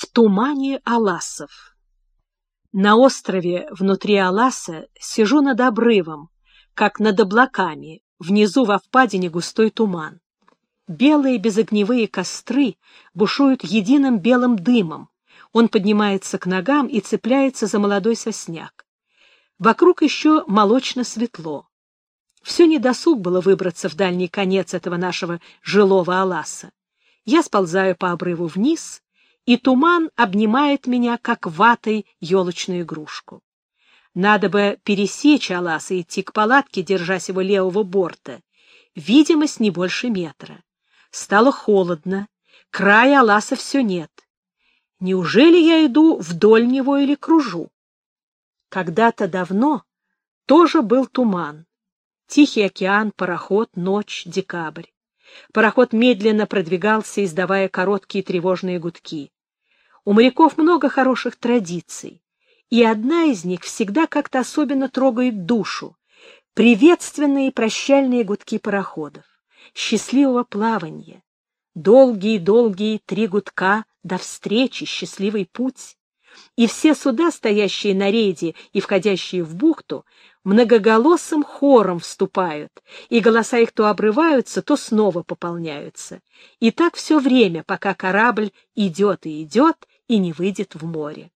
В тумане Аласов. На острове внутри Аласа сижу над обрывом, как над облаками, внизу во впадине густой туман. Белые безогневые костры бушуют единым белым дымом. Он поднимается к ногам и цепляется за молодой сосняк. Вокруг еще молочно светло. Все недосуг было выбраться в дальний конец этого нашего жилого Аласа. Я сползаю по обрыву вниз и туман обнимает меня, как ватой елочную игрушку. Надо бы пересечь Алас и идти к палатке, держась его левого борта. Видимость не больше метра. Стало холодно, края Аласа все нет. Неужели я иду вдоль него или кружу? Когда-то давно тоже был туман. Тихий океан, пароход, ночь, декабрь. Пароход медленно продвигался, издавая короткие тревожные гудки. У моряков много хороших традиций, и одна из них всегда как-то особенно трогает душу. Приветственные и прощальные гудки пароходов. Счастливого плавания. Долгие-долгие три гудка до встречи, счастливый путь. И все суда, стоящие на рейде и входящие в бухту, многоголосым хором вступают, и голоса их то обрываются, то снова пополняются. И так все время, пока корабль идет и идет, и не выйдет в море.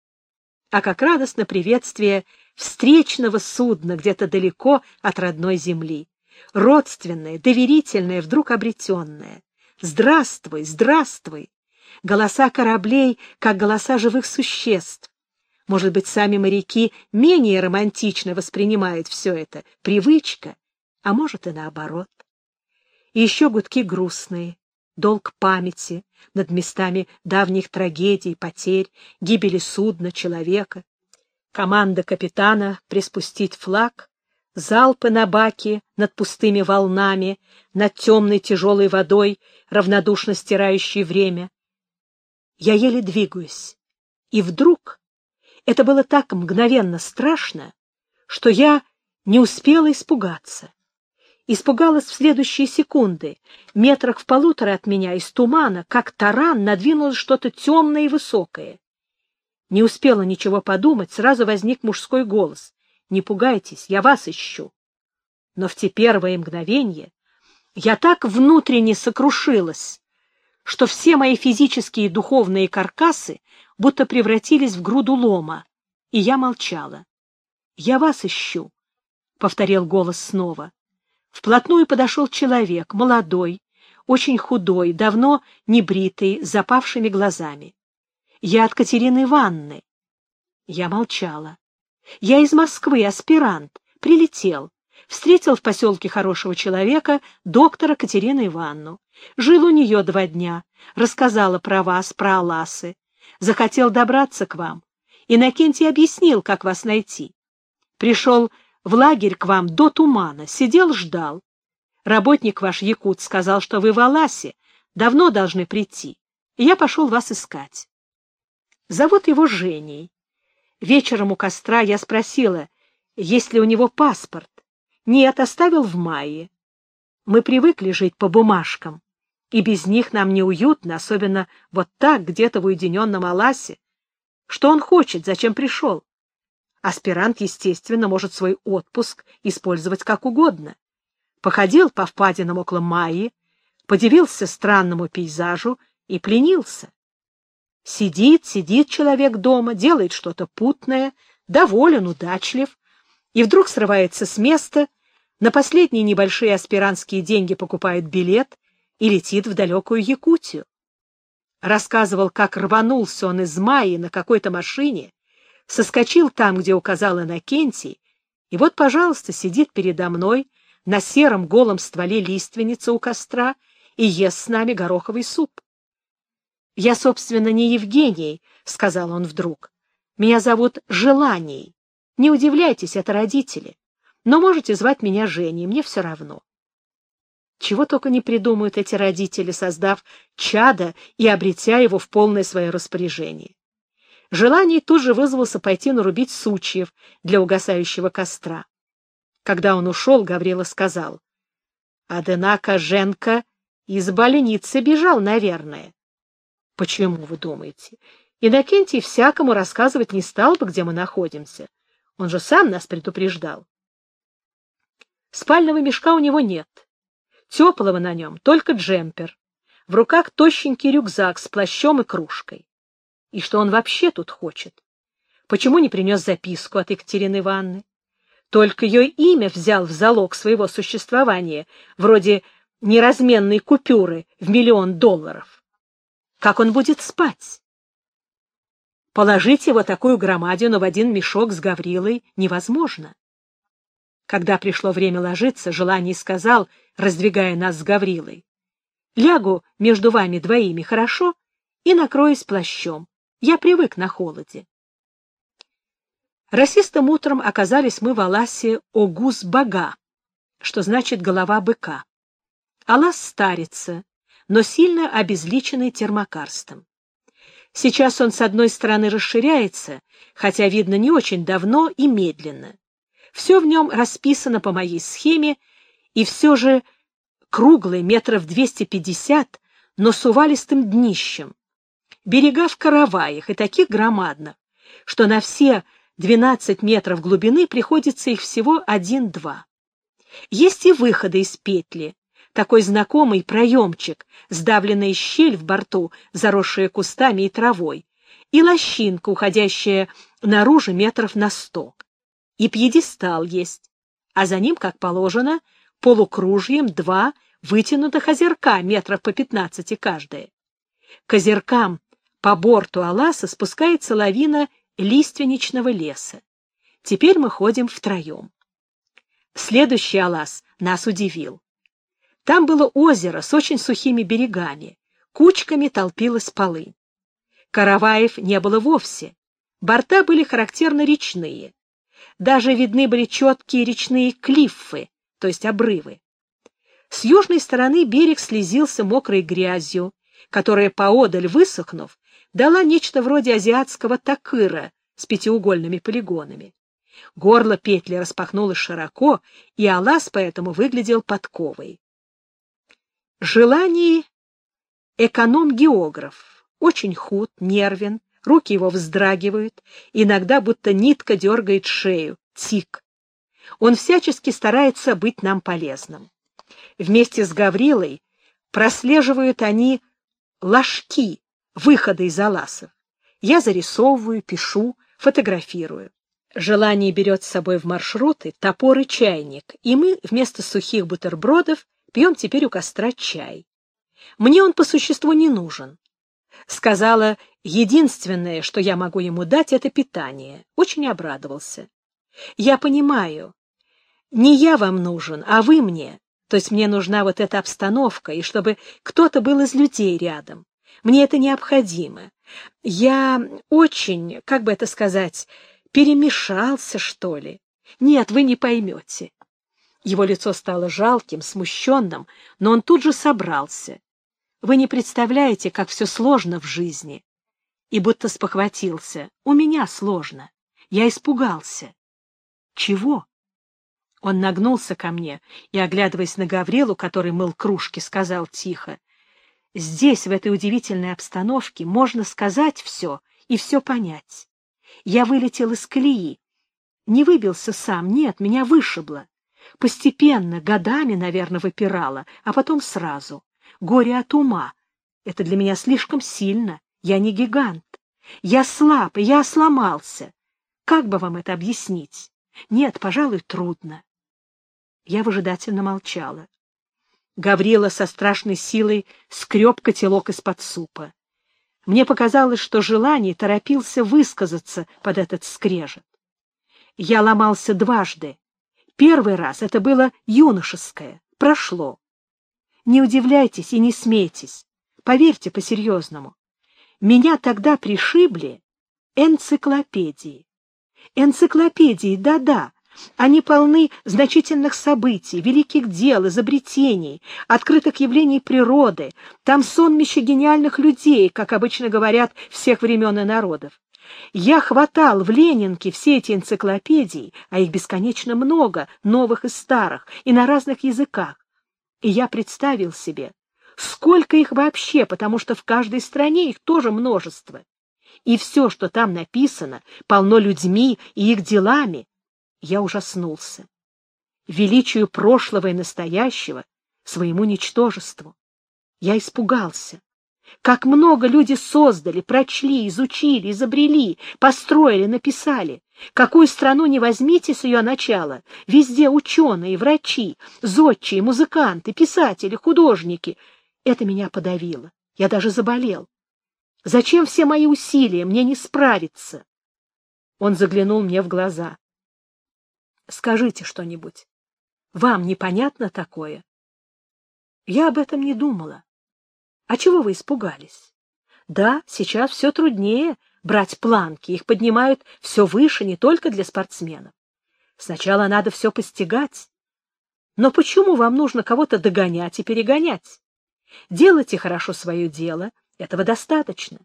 А как радостно приветствие встречного судна где-то далеко от родной земли. Родственное, доверительное, вдруг обретенное. «Здравствуй, здравствуй!» Голоса кораблей, как голоса живых существ. Может быть, сами моряки менее романтично воспринимают все это, привычка, а может и наоборот. И еще гудки грустные, долг памяти над местами давних трагедий, потерь, гибели судна, человека. Команда капитана приспустить флаг, залпы на баке над пустыми волнами, над темной тяжелой водой, равнодушно стирающей время. Я еле двигаюсь, и вдруг это было так мгновенно страшно, что я не успела испугаться. Испугалась в следующие секунды. Метрах в полутора от меня из тумана, как таран, надвинулось что-то темное и высокое. Не успела ничего подумать, сразу возник мужской голос. «Не пугайтесь, я вас ищу». Но в те первые мгновения я так внутренне сокрушилась, что все мои физические и духовные каркасы будто превратились в груду лома, и я молчала. «Я вас ищу», — повторил голос снова. Вплотную подошел человек, молодой, очень худой, давно небритый, с запавшими глазами. «Я от Катерины Ивановны». Я молчала. «Я из Москвы, аспирант, прилетел. Встретил в поселке хорошего человека, доктора Катерину Ивановну. Жил у нее два дня, рассказала про вас, про Аласы. Захотел добраться к вам. Иннокентий объяснил, как вас найти. Пришел в лагерь к вам до тумана, сидел, ждал. Работник ваш, Якут, сказал, что вы в Аласе, давно должны прийти. Я пошел вас искать. Зовут его Женей. Вечером у костра я спросила, есть ли у него паспорт. Нет, оставил в мае. Мы привыкли жить по бумажкам, и без них нам неуютно, особенно вот так, где-то в уединенном Аласе. Что он хочет, зачем пришел? Аспирант, естественно, может свой отпуск использовать как угодно. Походил по впадинам около Майи, подивился странному пейзажу и пленился. Сидит, сидит человек дома, делает что-то путное, доволен, удачлив, и вдруг срывается с места, на последние небольшие аспирантские деньги покупает билет и летит в далекую Якутию. Рассказывал, как рванулся он из Майи на какой-то машине, соскочил там, где указал Иннокентий, и вот, пожалуйста, сидит передо мной на сером голом стволе лиственницы у костра и ест с нами гороховый суп. — Я, собственно, не Евгений, — сказал он вдруг. — Меня зовут Желаний. Не удивляйтесь, это родители. Но можете звать меня Женей, мне все равно. Чего только не придумают эти родители, создав чада и обретя его в полное свое распоряжение. Желание тут же вызвался пойти нарубить сучьев для угасающего костра. Когда он ушел, Гаврила сказал, — Однако Женка из больницы бежал, наверное. — Почему, вы думаете? Иннокентий всякому рассказывать не стал бы, где мы находимся. Он же сам нас предупреждал. Спального мешка у него нет. Теплого на нем только джемпер. В руках тощенький рюкзак с плащом и кружкой. И что он вообще тут хочет? Почему не принес записку от Екатерины Ивановны? Только ее имя взял в залог своего существования, вроде неразменной купюры в миллион долларов. Как он будет спать? Положить его такую громадину в один мешок с Гаврилой невозможно. Когда пришло время ложиться, желание сказал, раздвигая нас с Гаврилой, «Лягу между вами двоими, хорошо, и накроюсь плащом. Я привык на холоде». Расистым утром оказались мы в Аласе Огус-Бага, что значит «голова быка». Алас старится, но сильно обезличенный термокарстом. Сейчас он с одной стороны расширяется, хотя видно не очень давно и медленно. Все в нем расписано по моей схеме, и все же круглый, метров 250, но с увалистым днищем. Берега в караваях и таких громадных, что на все 12 метров глубины приходится их всего один-два. Есть и выходы из петли, такой знакомый проемчик, сдавленная щель в борту, заросшая кустами и травой, и лощинка, уходящая наружу метров на сто. И пьедестал есть, а за ним, как положено, полукружьем два вытянутых озерка метров по пятнадцати каждое. К озеркам по борту Аласа спускается лавина лиственничного леса. Теперь мы ходим втроем. Следующий Алас нас удивил. Там было озеро с очень сухими берегами, кучками толпилась полынь. Караваев не было вовсе, борта были характерно речные. Даже видны были четкие речные клиффы, то есть обрывы. С южной стороны берег слезился мокрой грязью, которая, поодаль высохнув, дала нечто вроде азиатского такыра с пятиугольными полигонами. Горло петли распахнулось широко, и Алас поэтому выглядел подковой. Желание эконом-географ. Очень худ, нервен, руки его вздрагивают, иногда будто нитка дергает шею, тик. Он всячески старается быть нам полезным. Вместе с Гаврилой прослеживают они ложки, выхода из Аласов. Я зарисовываю, пишу, фотографирую. Желание берет с собой в маршруты топор и чайник, и мы вместо сухих бутербродов Пьем теперь у костра чай. Мне он по существу не нужен. Сказала, единственное, что я могу ему дать, это питание. Очень обрадовался. Я понимаю, не я вам нужен, а вы мне. То есть мне нужна вот эта обстановка, и чтобы кто-то был из людей рядом. Мне это необходимо. Я очень, как бы это сказать, перемешался, что ли. Нет, вы не поймете. Его лицо стало жалким, смущенным, но он тут же собрался. Вы не представляете, как все сложно в жизни. И будто спохватился. У меня сложно. Я испугался. Чего? Он нагнулся ко мне и, оглядываясь на Гаврилу, который мыл кружки, сказал тихо. Здесь, в этой удивительной обстановке, можно сказать все и все понять. Я вылетел из колеи. Не выбился сам, нет, меня вышибло. Постепенно, годами, наверное, выпирала, а потом сразу. Горе от ума. Это для меня слишком сильно. Я не гигант. Я слаб, и я сломался. Как бы вам это объяснить? Нет, пожалуй, трудно. Я выжидательно молчала. Гаврила со страшной силой скреб котелок из-под супа. Мне показалось, что желание торопился высказаться под этот скрежет. Я ломался дважды, Первый раз это было юношеское, прошло. Не удивляйтесь и не смейтесь, поверьте по-серьезному. Меня тогда пришибли энциклопедии. Энциклопедии, да-да, они полны значительных событий, великих дел, изобретений, открытых явлений природы. Там сонмище гениальных людей, как обычно говорят, всех времен и народов. Я хватал в Ленинке все эти энциклопедии, а их бесконечно много, новых и старых, и на разных языках. И я представил себе, Сколько их вообще, потому что в каждой стране их тоже множество. И все, что там написано, полно людьми и их делами. Я ужаснулся. Величию прошлого и настоящего, своему ничтожеству. Я испугался. Как много люди создали, прочли, изучили, изобрели, построили, написали. Какую страну не возьмите с ее начала, везде ученые, врачи, зодчие, музыканты, писатели, художники. Это меня подавило. Я даже заболел. Зачем все мои усилия? Мне не справиться. Он заглянул мне в глаза. Скажите что-нибудь. Вам непонятно такое? Я об этом не думала. А чего вы испугались? Да, сейчас все труднее брать планки, их поднимают все выше не только для спортсменов. Сначала надо все постигать. Но почему вам нужно кого-то догонять и перегонять? Делайте хорошо свое дело, этого достаточно.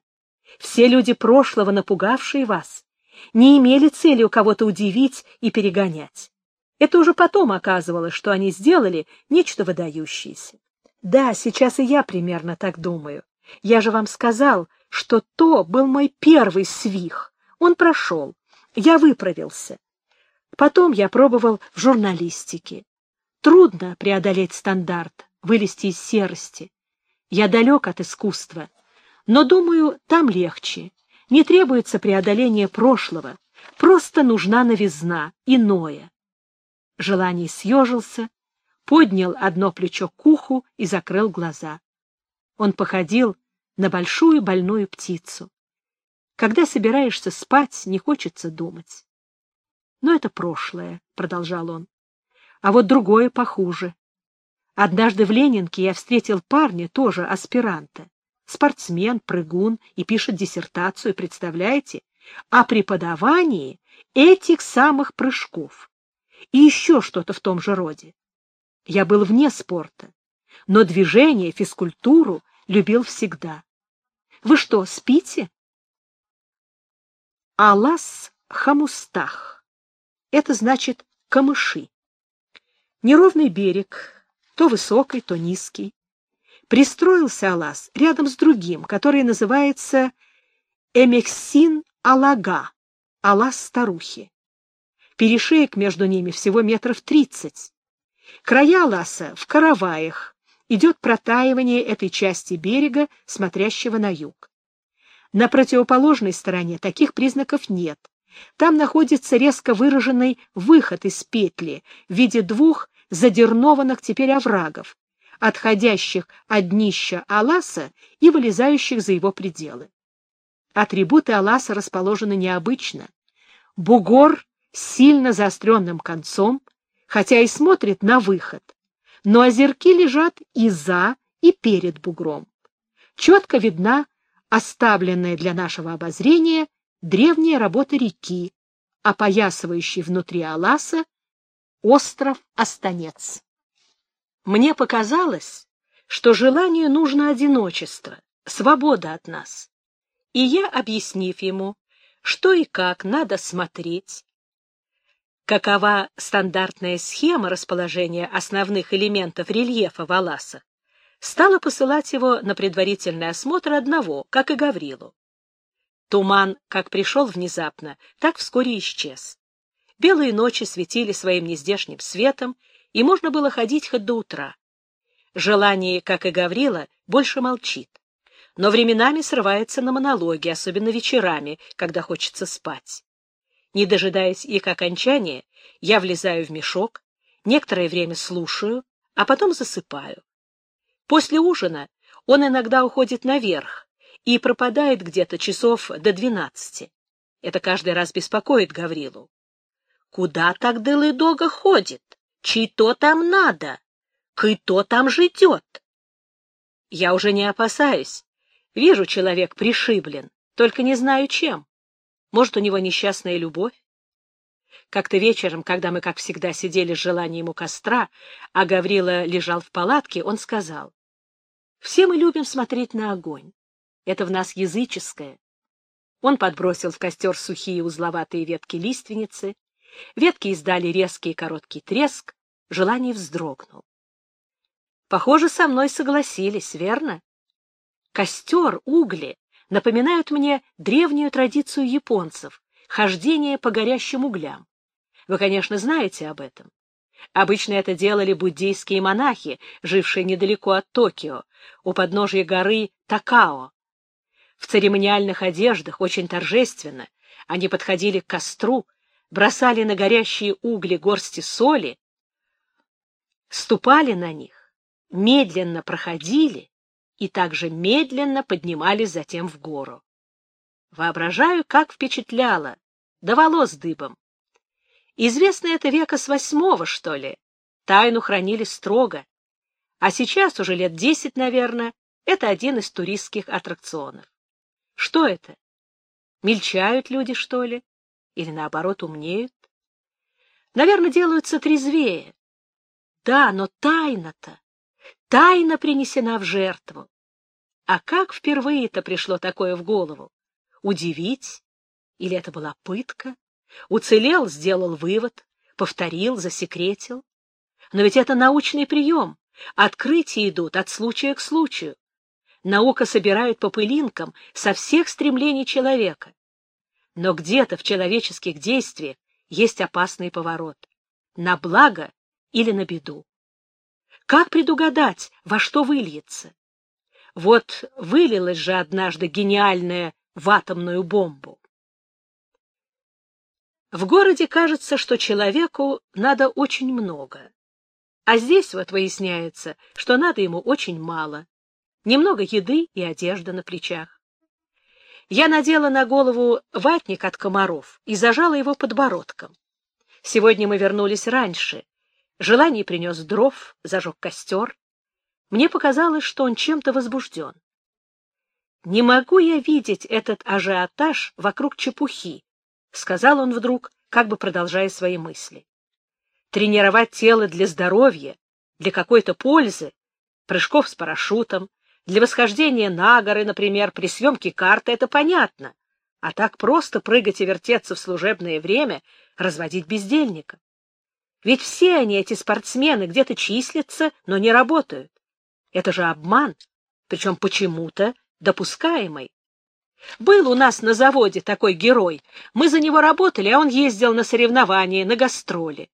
Все люди прошлого, напугавшие вас, не имели цели у кого-то удивить и перегонять. Это уже потом оказывалось, что они сделали нечто выдающееся. Да, сейчас и я примерно так думаю. Я же вам сказал, что то был мой первый свих. Он прошел. Я выправился. Потом я пробовал в журналистике. Трудно преодолеть стандарт, вылезти из серости. Я далек от искусства, но, думаю, там легче. Не требуется преодоление прошлого, просто нужна новизна, иное. Желание съежился, поднял одно плечо к уху и закрыл глаза. Он походил на большую больную птицу. Когда собираешься спать, не хочется думать. Но это прошлое, — продолжал он. А вот другое похуже. Однажды в Ленинке я встретил парня, тоже аспиранта. Спортсмен, прыгун и пишет диссертацию, представляете? О преподавании этих самых прыжков. И еще что-то в том же роде. Я был вне спорта, но движение, физкультуру любил всегда. Вы что, спите? Алас хамустах. Это значит камыши. Неровный берег, то высокий, то низкий. Пристроился Алас рядом с другим, который называется Эмексин-Алага, Алас-старухи. Перешеек между ними всего метров тридцать. Края ласа в караваях, идет протаивание этой части берега, смотрящего на юг. На противоположной стороне таких признаков нет. Там находится резко выраженный выход из петли в виде двух задернованных теперь оврагов, отходящих от днища Аласа и вылезающих за его пределы. Атрибуты Аласа расположены необычно. Бугор с сильно заостренным концом, хотя и смотрит на выход, но озерки лежат и за, и перед бугром. Четко видна оставленная для нашего обозрения древняя работа реки, опоясывающей внутри Аласа остров Останец. Мне показалось, что желанию нужно одиночество, свобода от нас. И я, объяснив ему, что и как надо смотреть, какова стандартная схема расположения основных элементов рельефа Валаса, стала посылать его на предварительный осмотр одного, как и Гаврилу. Туман, как пришел внезапно, так вскоре исчез. Белые ночи светили своим нездешним светом, и можно было ходить хоть до утра. Желание, как и Гаврила, больше молчит, но временами срывается на монологи, особенно вечерами, когда хочется спать. Не дожидаясь их окончания, я влезаю в мешок, некоторое время слушаю, а потом засыпаю. После ужина он иногда уходит наверх и пропадает где-то часов до двенадцати. Это каждый раз беспокоит Гаврилу. Куда так Делыдога ходит? Чей-то там надо? Кый-то там ждет? Я уже не опасаюсь. Вижу, человек пришиблен, только не знаю чем. Может, у него несчастная любовь? Как-то вечером, когда мы, как всегда, сидели с желанием у костра, а Гаврила лежал в палатке, он сказал, «Все мы любим смотреть на огонь. Это в нас языческое». Он подбросил в костер сухие узловатые ветки лиственницы, ветки издали резкий и короткий треск, желание вздрогнул. Похоже, со мной согласились, верно? Костер, угли напоминают мне древнюю традицию японцев — хождение по горящим углям. Вы, конечно, знаете об этом. Обычно это делали буддийские монахи, жившие недалеко от Токио, у подножия горы Такао. В церемониальных одеждах, очень торжественно, они подходили к костру, бросали на горящие угли горсти соли, ступали на них, медленно проходили и также медленно поднимались затем в гору. Воображаю, как впечатляло, до волос дыбом. Известно это века с восьмого, что ли. Тайну хранили строго. А сейчас, уже лет десять, наверное, это один из туристских аттракционов. Что это? Мельчают люди, что ли? Или, наоборот, умнеют? Наверное, делаются трезвее. Да, но тайна-то, тайна принесена в жертву. А как впервые-то пришло такое в голову? Удивить? Или это была пытка? Уцелел, сделал вывод, повторил, засекретил. Но ведь это научный прием. Открытия идут от случая к случаю. Наука собирает по пылинкам со всех стремлений человека. Но где-то в человеческих действиях есть опасный поворот. На благо или на беду. Как предугадать, во что выльется? Вот вылилась же однажды гениальная в атомную бомбу. В городе кажется, что человеку надо очень много. А здесь вот выясняется, что надо ему очень мало. Немного еды и одежда на плечах. Я надела на голову ватник от комаров и зажала его подбородком. Сегодня мы вернулись раньше, Желание принес дров, зажег костер. Мне показалось, что он чем-то возбужден. «Не могу я видеть этот ажиотаж вокруг чепухи», — сказал он вдруг, как бы продолжая свои мысли. «Тренировать тело для здоровья, для какой-то пользы, прыжков с парашютом, для восхождения на горы, например, при съемке карты — это понятно. А так просто прыгать и вертеться в служебное время, разводить бездельников. Ведь все они, эти спортсмены, где-то числятся, но не работают. Это же обман, причем почему-то допускаемый. Был у нас на заводе такой герой. Мы за него работали, а он ездил на соревнования, на гастроли.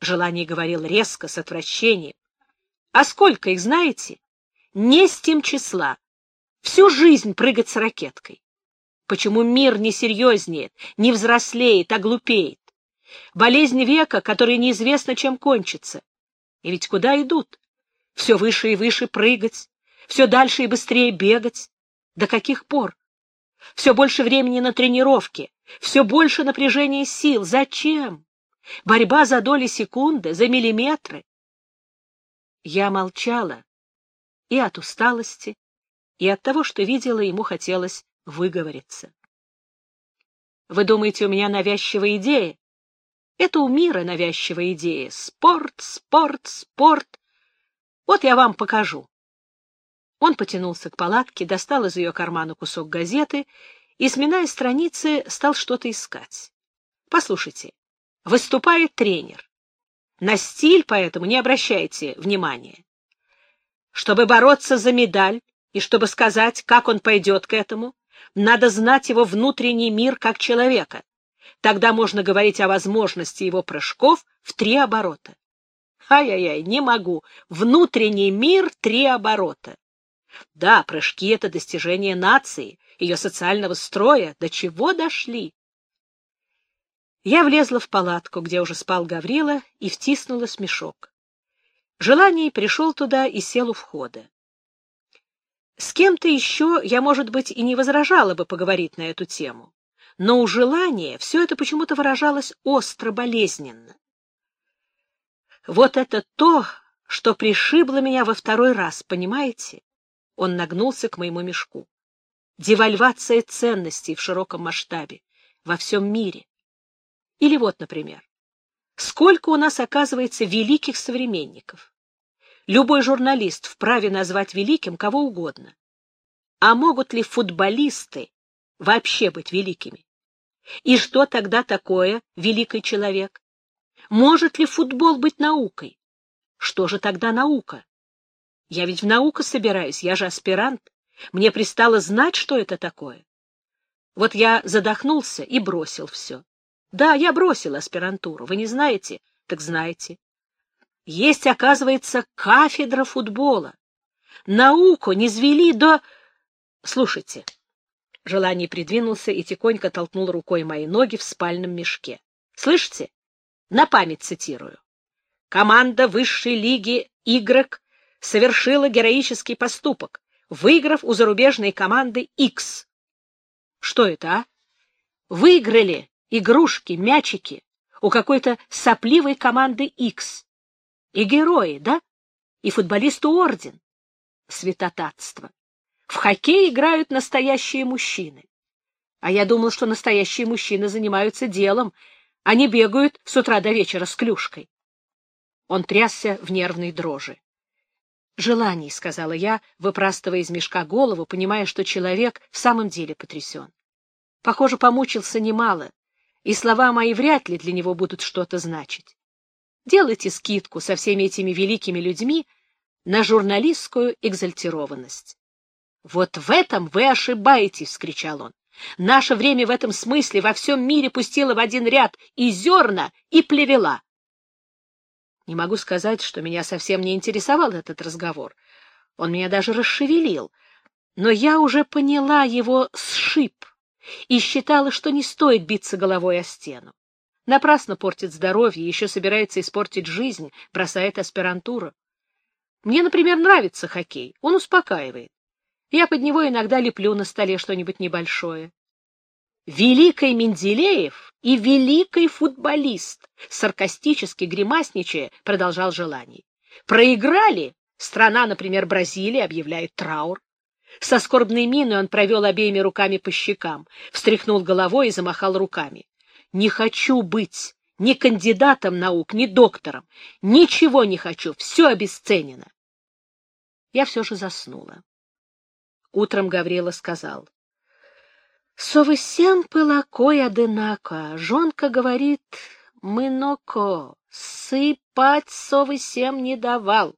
Желание говорил резко, с отвращением. А сколько их, знаете? Не с тем числа. Всю жизнь прыгать с ракеткой. Почему мир не серьезнеет, не взрослеет, а глупеет? Болезнь века, которая неизвестно, чем кончится. И ведь куда идут? Все выше и выше прыгать, все дальше и быстрее бегать. До каких пор? Все больше времени на тренировки, все больше напряжения сил. Зачем? Борьба за доли секунды, за миллиметры. Я молчала и от усталости, и от того, что видела, ему хотелось выговориться. Вы думаете, у меня навязчивая идея? Это у мира навязчивая идея. Спорт, спорт, спорт. Вот я вам покажу. Он потянулся к палатке, достал из ее кармана кусок газеты и, сминая страницы, стал что-то искать. Послушайте, выступает тренер. На стиль поэтому не обращайте внимания. Чтобы бороться за медаль и чтобы сказать, как он пойдет к этому, надо знать его внутренний мир как человека. Тогда можно говорить о возможности его прыжков в три оборота. Ай-яй-яй, не могу. Внутренний мир — три оборота. Да, прыжки — это достижение нации, ее социального строя. До чего дошли? Я влезла в палатку, где уже спал Гаврила, и втиснула смешок. Желание пришел туда и сел у входа. С кем-то еще я, может быть, и не возражала бы поговорить на эту тему но у желания все это почему-то выражалось остро болезненно. Вот это то, что пришибло меня во второй раз, понимаете? Он нагнулся к моему мешку. Девальвация ценностей в широком масштабе, во всем мире. Или вот, например, сколько у нас оказывается великих современников. Любой журналист вправе назвать великим кого угодно. А могут ли футболисты вообще быть великими? И что тогда такое великий человек? Может ли футбол быть наукой? Что же тогда наука? Я ведь в науку собираюсь, я же аспирант. Мне пристало знать, что это такое. Вот я задохнулся и бросил все. Да, я бросил аспирантуру. Вы не знаете? Так знаете. Есть, оказывается, кафедра футбола. Науку не звели до... Слушайте. Желание придвинулся и тихонько толкнул рукой мои ноги в спальном мешке. Слышите? На память цитирую. Команда высшей лиги «Игрок» совершила героический поступок, выиграв у зарубежной команды X. Что это, а? Выиграли игрушки, мячики у какой-то сопливой команды X. И герои, да? И футболисту орден. Святотатство. В хоккей играют настоящие мужчины. А я думал, что настоящие мужчины занимаются делом, не бегают с утра до вечера с клюшкой. Он трясся в нервной дрожи. «Желаний», — сказала я, выпрастывая из мешка голову, понимая, что человек в самом деле потрясен. Похоже, помучился немало, и слова мои вряд ли для него будут что-то значить. Делайте скидку со всеми этими великими людьми на журналистскую экзальтированность. «Вот в этом вы ошибаетесь!» — вскричал он. «Наше время в этом смысле во всем мире пустило в один ряд и зерна, и плевела. Не могу сказать, что меня совсем не интересовал этот разговор. Он меня даже расшевелил. Но я уже поняла его сшиб и считала, что не стоит биться головой о стену. Напрасно портит здоровье, еще собирается испортить жизнь, бросает аспирантуру. Мне, например, нравится хоккей, он успокаивает. Я под него иногда леплю на столе что-нибудь небольшое. Великий Менделеев и великий футболист, саркастически гримасничая, продолжал желаний. Проиграли, страна, например, Бразилия, объявляет траур. Со скорбной миной он провел обеими руками по щекам, встряхнул головой и замахал руками. «Не хочу быть ни кандидатом наук, ни доктором. Ничего не хочу, все обесценено». Я все же заснула. Утром Гаврила сказал. Совсем пылакой одинако. Жонка говорит, мы ноко, сыпать совсем не давал.